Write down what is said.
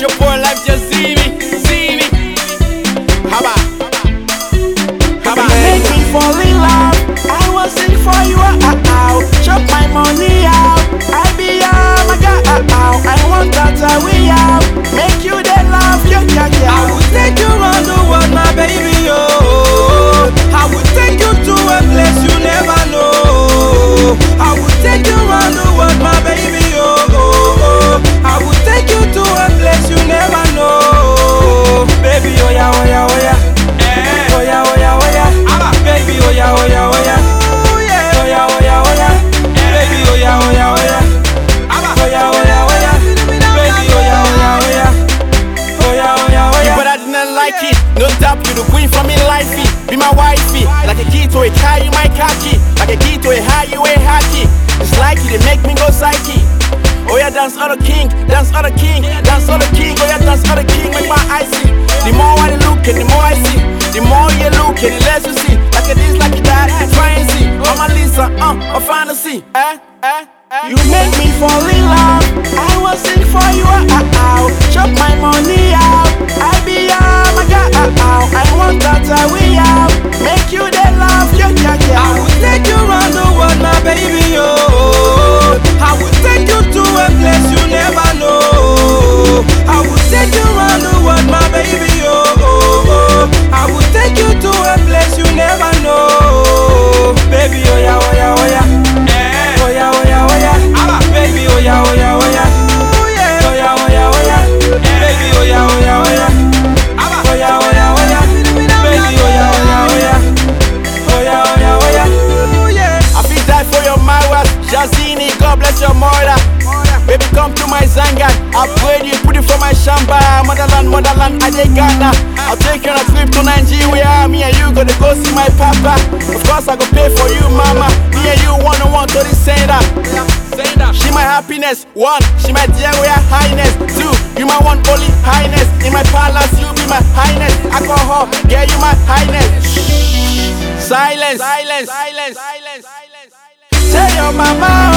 your poor life, just see me. A key to a car, you my khaki. Like a key to a high, you a hockey. It's like it, they make me go psyche. Oh yeah, dance other king, dance other king, dance other king. Oh yeah, dance other king, make my eyes see. The more I look and the more I see. The more you look and the less you see. Like a this, like a that, try and see. Oh my Lisa, uh, a fantasy. Eh, eh, eh. You make me fall in love. I was sing for you. Ah, ah, Chop my money out. Jazini, God bless your mother. Baby, come to my Zangan. I pray you put it for my Shamba. Motherland, motherland, I dey Ghana. I'll take you on a trip to Nigeria. Me and you gonna go see my papa. Of course, I go pay for you, mama. Me and you one on one to the center. She my happiness. One, she my dear royal highness. Two, you my one holy highness. In my palace, you be my highness. Alcohol, yeah, you my highness. Silence, silence, silence, silence, silence. Say your mama.